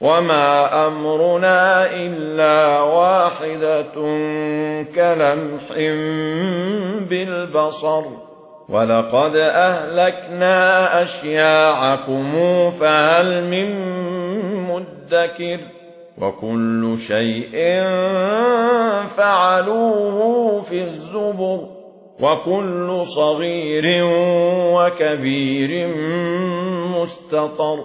وما أمرنا إلا واحدة كلمح بالبصر ولقد أهلكنا أشياعكم فهل من مدكر وكل شيء فعلوه في الزبر وكل صغير وكبير مستطر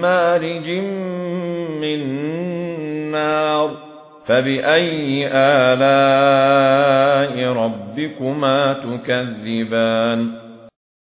مارج من نار فبأي آلاء ربكما تكذبان